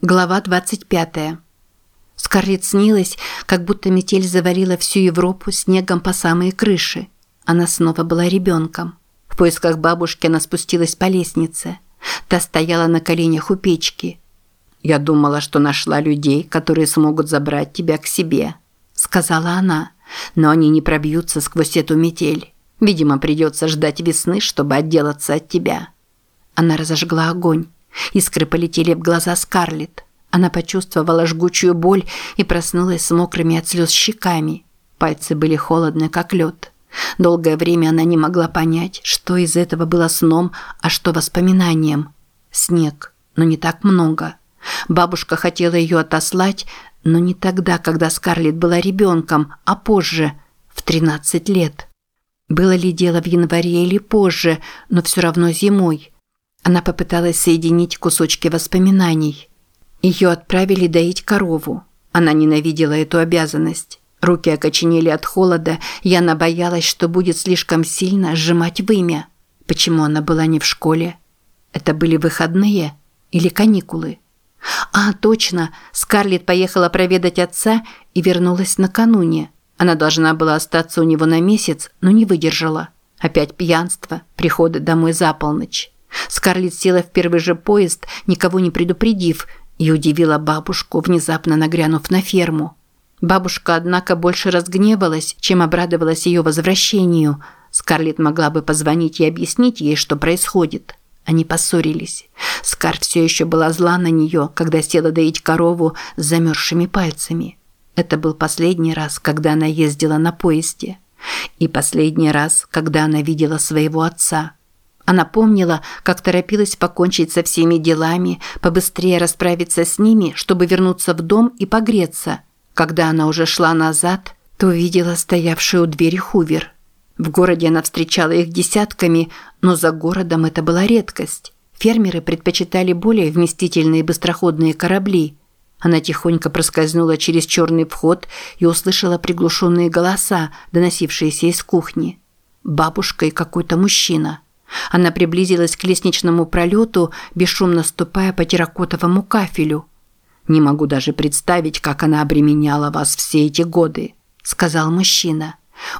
Глава 25. Скарлетт снилась, как будто метель завалила всю Европу снегом по самые крыши. Она снова была ребенком. В поисках бабушки она спустилась по лестнице. Та стояла на коленях у печки. «Я думала, что нашла людей, которые смогут забрать тебя к себе», – сказала она. «Но они не пробьются сквозь эту метель. Видимо, придется ждать весны, чтобы отделаться от тебя». Она разожгла огонь. Искры полетели в глаза Скарлетт. Она почувствовала жгучую боль и проснулась с мокрыми от слез щеками. Пальцы были холодны, как лед. Долгое время она не могла понять, что из этого было сном, а что воспоминанием. Снег, но не так много. Бабушка хотела ее отослать, но не тогда, когда Скарлетт была ребенком, а позже, в 13 лет. Было ли дело в январе или позже, но все равно зимой – она попыталась соединить кусочки воспоминаний. Ее отправили доить корову. Она ненавидела эту обязанность. Руки окоченели от холода, и она боялась, что будет слишком сильно сжимать вымя. Почему она была не в школе? Это были выходные или каникулы? А, точно, Скарлетт поехала проведать отца и вернулась накануне. Она должна была остаться у него на месяц, но не выдержала. Опять пьянство, приходы домой за полночь. Скарлетт села в первый же поезд, никого не предупредив, и удивила бабушку, внезапно нагрянув на ферму. Бабушка, однако, больше разгневалась, чем обрадовалась ее возвращению. Скарлетт могла бы позвонить и объяснить ей, что происходит. Они поссорились. Скар все еще была зла на нее, когда села доить корову с замерзшими пальцами. Это был последний раз, когда она ездила на поезде. И последний раз, когда она видела своего отца – она помнила, как торопилась покончить со всеми делами, побыстрее расправиться с ними, чтобы вернуться в дом и погреться. Когда она уже шла назад, то увидела стоявший у двери Хувер. В городе она встречала их десятками, но за городом это была редкость. Фермеры предпочитали более вместительные быстроходные корабли. Она тихонько проскользнула через черный вход и услышала приглушенные голоса, доносившиеся из кухни. Бабушка и какой-то мужчина – она приблизилась к лестничному пролету, бесшумно ступая по терракотовому кафелю. «Не могу даже представить, как она обременяла вас все эти годы», – сказал мужчина.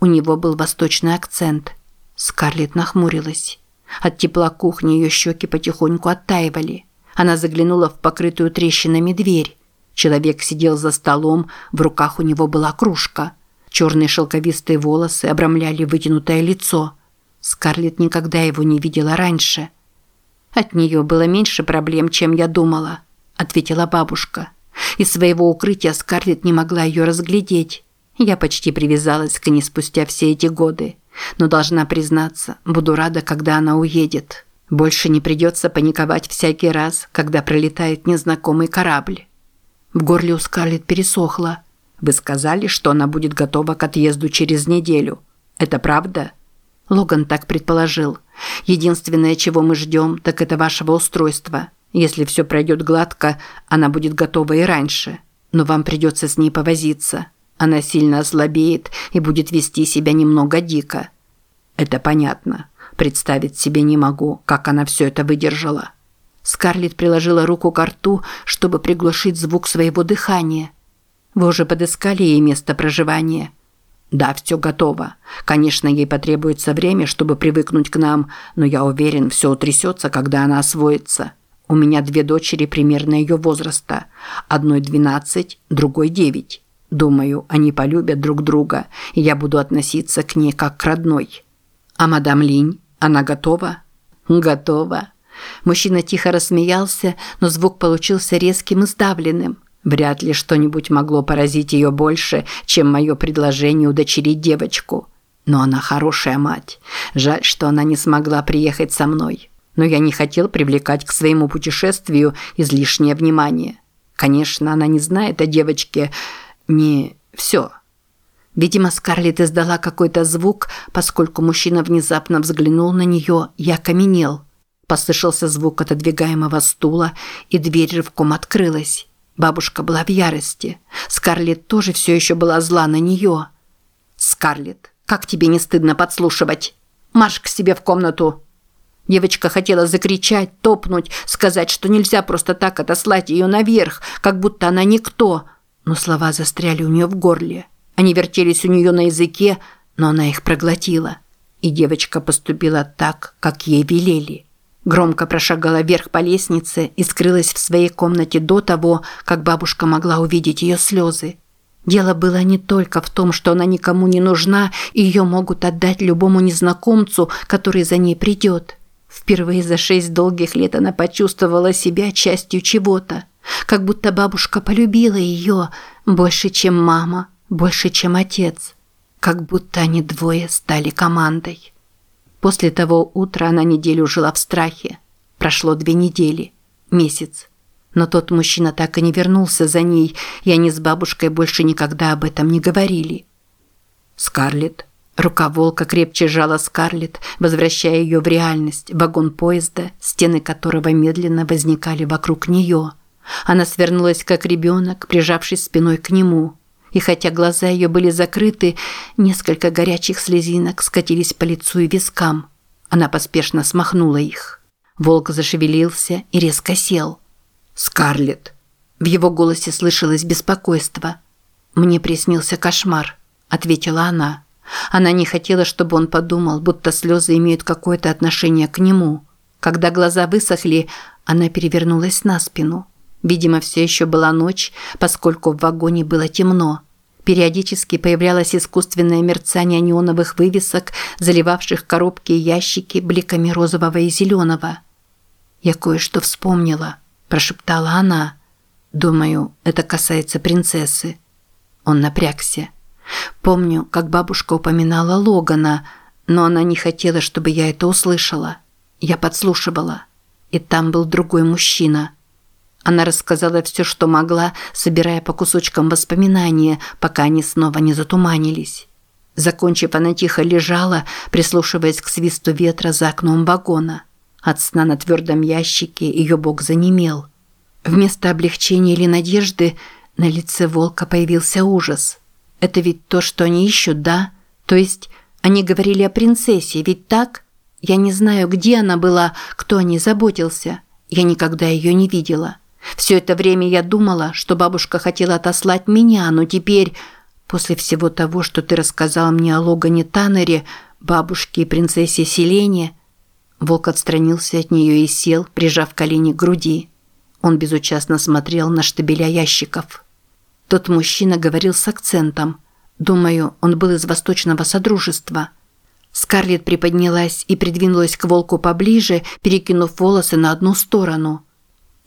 У него был восточный акцент. Скарлетт нахмурилась. От тепла кухни ее щеки потихоньку оттаивали. Она заглянула в покрытую трещинами дверь. Человек сидел за столом, в руках у него была кружка. Черные шелковистые волосы обрамляли вытянутое лицо – Скарлетт никогда его не видела раньше. От нее было меньше проблем, чем я думала, ответила бабушка. Из своего укрытия Скарлетт не могла ее разглядеть. Я почти привязалась к ней спустя все эти годы, но должна признаться, буду рада, когда она уедет. Больше не придется паниковать всякий раз, когда пролетает незнакомый корабль. В горле у Скарлетт пересохло. Вы сказали, что она будет готова к отъезду через неделю. Это правда? Логан так предположил. Единственное, чего мы ждем, так это вашего устройства. Если все пройдет гладко, она будет готова и раньше. Но вам придется с ней повозиться. Она сильно ослабеет и будет вести себя немного дико. Это понятно. Представить себе не могу, как она все это выдержала. Скарлетт приложила руку к рту, чтобы приглушить звук своего дыхания. Вы уже подыскали ей место проживания? Да, все готово. Конечно, ей потребуется время, чтобы привыкнуть к нам, но я уверен, все утрясется, когда она освоится. У меня две дочери примерно ее возраста. Одной 12, другой 9. Думаю, они полюбят друг друга, и я буду относиться к ней как к родной. А мадам Линь, она готова? Готова. Мужчина тихо рассмеялся, но звук получился резким и сдавленным. Вряд ли что-нибудь могло поразить ее больше, чем мое предложение удочерить девочку. Но она хорошая мать. Жаль, что она не смогла приехать со мной. Но я не хотел привлекать к своему путешествию излишнее внимание. Конечно, она не знает о девочке. Не все. Видимо, Скарлетт издала какой-то звук, поскольку мужчина внезапно взглянул на нее и окаменел. Послышался звук отодвигаемого стула, и дверь рывком открылась. Бабушка была в ярости. Скарлетт тоже все еще была зла на нее. «Скарлетт, как тебе не стыдно подслушивать? Марш к себе в комнату!» Девочка хотела закричать, топнуть, сказать, что нельзя просто так отослать ее наверх, как будто она никто. Но слова застряли у нее в горле. Они вертелись у нее на языке, но она их проглотила. И девочка поступила так, как ей велели. Громко прошагала вверх по лестнице и скрылась в своей комнате до того, как бабушка могла увидеть ее слезы. Дело было не только в том, что она никому не нужна, и ее могут отдать любому незнакомцу, который за ней придет. Впервые за шесть долгих лет она почувствовала себя частью чего-то. Как будто бабушка полюбила ее больше, чем мама, больше, чем отец. Как будто они двое стали командой. После того утра она неделю жила в страхе. Прошло две недели, месяц. Но тот мужчина так и не вернулся за ней, и они с бабушкой больше никогда об этом не говорили. Скарлетт. Рука волка крепче сжала Скарлетт, возвращая ее в реальность, вагон поезда, стены которого медленно возникали вокруг нее. Она свернулась, как ребенок, прижавшись спиной к нему – и хотя глаза ее были закрыты, несколько горячих слезинок скатились по лицу и вискам. Она поспешно смахнула их. Волк зашевелился и резко сел. «Скарлетт!» В его голосе слышалось беспокойство. «Мне приснился кошмар», – ответила она. Она не хотела, чтобы он подумал, будто слезы имеют какое-то отношение к нему. Когда глаза высохли, она перевернулась на спину. Видимо, все еще была ночь, поскольку в вагоне было темно. Периодически появлялось искусственное мерцание неоновых вывесок, заливавших коробки и ящики бликами розового и зеленого. «Я кое-что вспомнила», – прошептала она. «Думаю, это касается принцессы». Он напрягся. «Помню, как бабушка упоминала Логана, но она не хотела, чтобы я это услышала. Я подслушивала. И там был другой мужчина». Она рассказала все, что могла, собирая по кусочкам воспоминания, пока они снова не затуманились. Закончив, она тихо лежала, прислушиваясь к свисту ветра за окном вагона. От сна на твердом ящике ее бок занемел. Вместо облегчения или надежды на лице волка появился ужас. Это ведь то, что они ищут, да? То есть они говорили о принцессе, ведь так? Я не знаю, где она была, кто о ней заботился. Я никогда ее не видела. Все это время я думала, что бабушка хотела отослать меня, но теперь, после всего того, что ты рассказал мне о Логане Таннере, бабушке и принцессе Селене, Волк отстранился от нее и сел, прижав колени к груди. Он безучастно смотрел на штабеля ящиков. Тот мужчина говорил с акцентом. Думаю, он был из Восточного Содружества. Скарлетт приподнялась и придвинулась к волку поближе, перекинув волосы на одну сторону –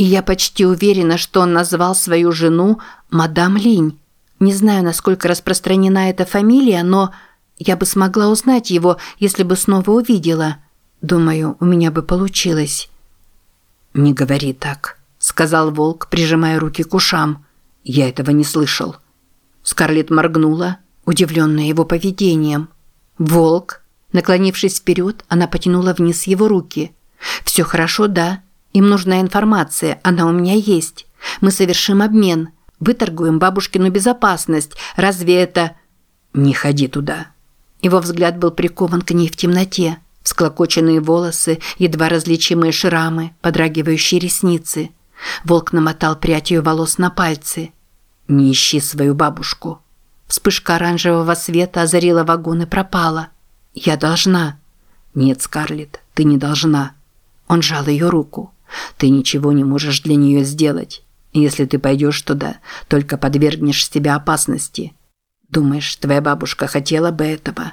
и я почти уверена, что он назвал свою жену мадам Линь. Не знаю, насколько распространена эта фамилия, но я бы смогла узнать его, если бы снова увидела. Думаю, у меня бы получилось. «Не говори так», – сказал волк, прижимая руки к ушам. «Я этого не слышал». Скарлетт моргнула, удивленная его поведением. «Волк?» Наклонившись вперед, она потянула вниз его руки. «Все хорошо, да?» Им нужна информация, она у меня есть. Мы совершим обмен. Выторгуем бабушкину безопасность. Разве это... Не ходи туда. Его взгляд был прикован к ней в темноте. Всклокоченные волосы, едва различимые шрамы, подрагивающие ресницы. Волк намотал прядь ее волос на пальцы. «Не ищи свою бабушку». Вспышка оранжевого света озарила вагон и пропала. «Я должна». «Нет, Скарлетт, ты не должна». Он жал ее руку. Ты ничего не можешь для нее сделать. Если ты пойдешь туда, только подвергнешь себя опасности. Думаешь, твоя бабушка хотела бы этого?»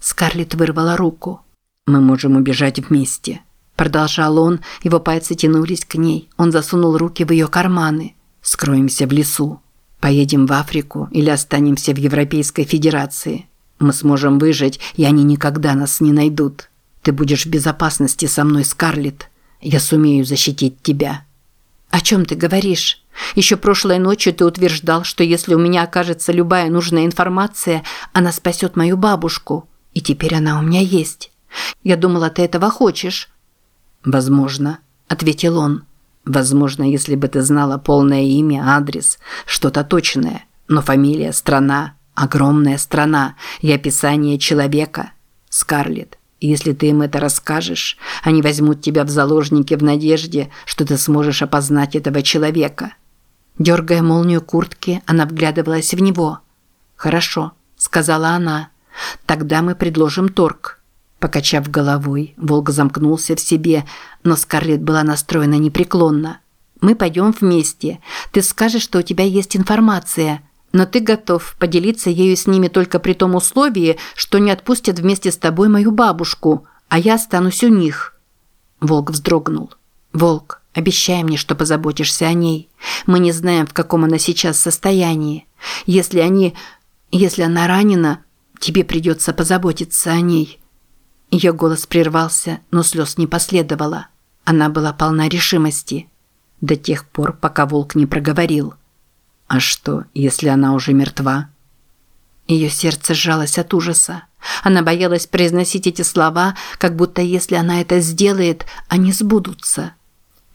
Скарлетт вырвала руку. «Мы можем убежать вместе». Продолжал он, его пальцы тянулись к ней. Он засунул руки в ее карманы. «Скроемся в лесу. Поедем в Африку или останемся в Европейской Федерации. Мы сможем выжить, и они никогда нас не найдут. Ты будешь в безопасности со мной, Скарлетт. Я сумею защитить тебя». «О чем ты говоришь? Еще прошлой ночью ты утверждал, что если у меня окажется любая нужная информация, она спасет мою бабушку. И теперь она у меня есть. Я думала, ты этого хочешь». «Возможно», – ответил он. «Возможно, если бы ты знала полное имя, адрес, что-то точное. Но фамилия, страна, огромная страна и описание человека. Скарлетт, И если ты им это расскажешь, они возьмут тебя в заложники в надежде, что ты сможешь опознать этого человека. Дергая молнию куртки, она вглядывалась в него. «Хорошо», – сказала она. «Тогда мы предложим торг». Покачав головой, Волк замкнулся в себе, но Скарлетт была настроена непреклонно. «Мы пойдем вместе. Ты скажешь, что у тебя есть информация, но ты готов поделиться ею с ними только при том условии, что не отпустят вместе с тобой мою бабушку, а я останусь у них». Волк вздрогнул. «Волк, обещай мне, что позаботишься о ней. Мы не знаем, в каком она сейчас состоянии. Если они... Если она ранена, тебе придется позаботиться о ней». Ее голос прервался, но слез не последовало. Она была полна решимости. До тех пор, пока волк не проговорил. «А что, если она уже мертва?» Ее сердце сжалось от ужаса. Она боялась произносить эти слова, как будто если она это сделает, они сбудутся.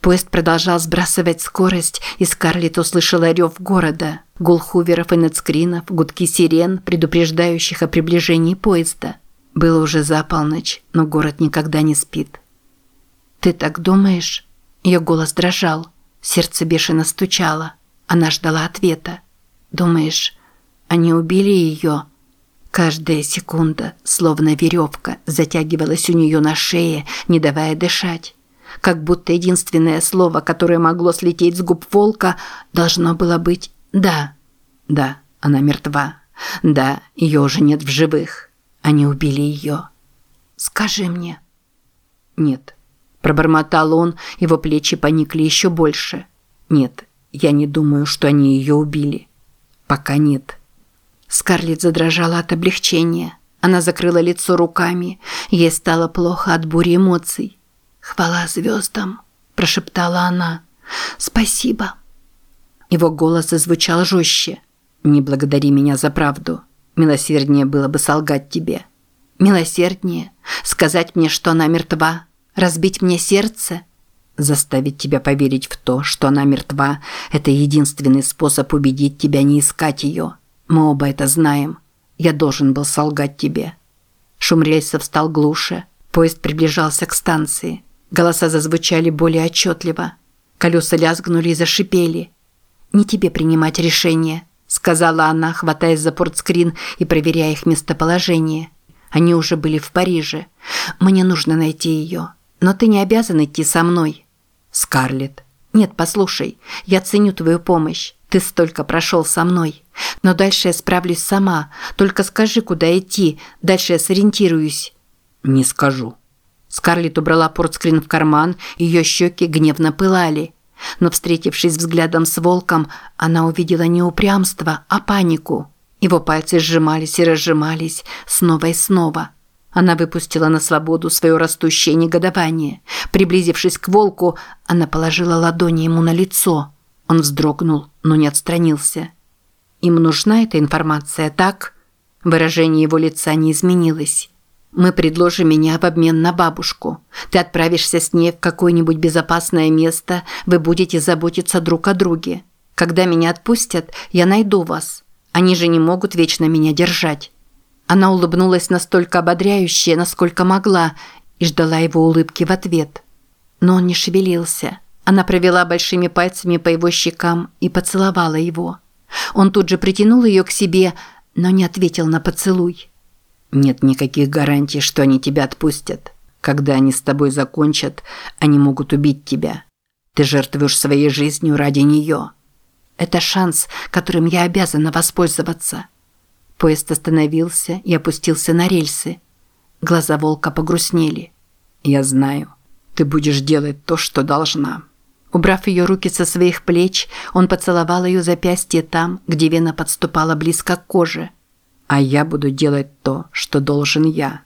Поезд продолжал сбрасывать скорость, и Скарлетт услышала рев города, гул хуверов и нацкринов, гудки сирен, предупреждающих о приближении поезда. Было уже за полночь, но город никогда не спит. «Ты так думаешь?» Ее голос дрожал, сердце бешено стучало. Она ждала ответа. «Думаешь, они убили ее?» Каждая секунда, словно веревка, затягивалась у нее на шее, не давая дышать. Как будто единственное слово, которое могло слететь с губ волка, должно было быть «да». Да, она мертва. Да, ее уже нет в живых. Они убили ее. Скажи мне. Нет. Пробормотал он, его плечи поникли еще больше. Нет, я не думаю, что они ее убили. Пока нет. Скарлетт задрожала от облегчения. Она закрыла лицо руками. Ей стало плохо от бури эмоций. «Хвала звездам!» – прошептала она. «Спасибо!» Его голос зазвучал жестче. «Не благодари меня за правду. Милосерднее было бы солгать тебе. Милосерднее? Сказать мне, что она мертва? Разбить мне сердце? Заставить тебя поверить в то, что она мертва – это единственный способ убедить тебя не искать ее. Мы оба это знаем. Я должен был солгать тебе. Шум рельсов стал глуше. Поезд приближался к станции. Голоса зазвучали более отчетливо. Колеса лязгнули и зашипели. «Не тебе принимать решение», сказала она, хватаясь за портскрин и проверяя их местоположение. Они уже были в Париже. Мне нужно найти ее. Но ты не обязан идти со мной. Скарлетт. Нет, послушай, я ценю твою помощь. Ты столько прошел со мной. Но дальше я справлюсь сама. Только скажи, куда идти. Дальше я сориентируюсь. Не скажу. Скарлетт убрала портскрин в карман, ее щеки гневно пылали. Но, встретившись взглядом с волком, она увидела не упрямство, а панику. Его пальцы сжимались и разжимались снова и снова. Она выпустила на свободу свое растущее негодование. Приблизившись к волку, она положила ладони ему на лицо. Он вздрогнул, но не отстранился. «Им нужна эта информация, так?» Выражение его лица не изменилось. Мы предложим меня в обмен на бабушку. Ты отправишься с ней в какое-нибудь безопасное место, вы будете заботиться друг о друге. Когда меня отпустят, я найду вас. Они же не могут вечно меня держать». Она улыбнулась настолько ободряюще, насколько могла, и ждала его улыбки в ответ. Но он не шевелился. Она провела большими пальцами по его щекам и поцеловала его. Он тут же притянул ее к себе, но не ответил на поцелуй. Нет никаких гарантий, что они тебя отпустят. Когда они с тобой закончат, они могут убить тебя. Ты жертвуешь своей жизнью ради нее. Это шанс, которым я обязана воспользоваться. Поезд остановился и опустился на рельсы. Глаза волка погрустнели. Я знаю. Ты будешь делать то, что должна. Убрав ее руки со своих плеч, он поцеловал ее запястье там, где вена подступала близко к коже. А я буду делать то, что должен я.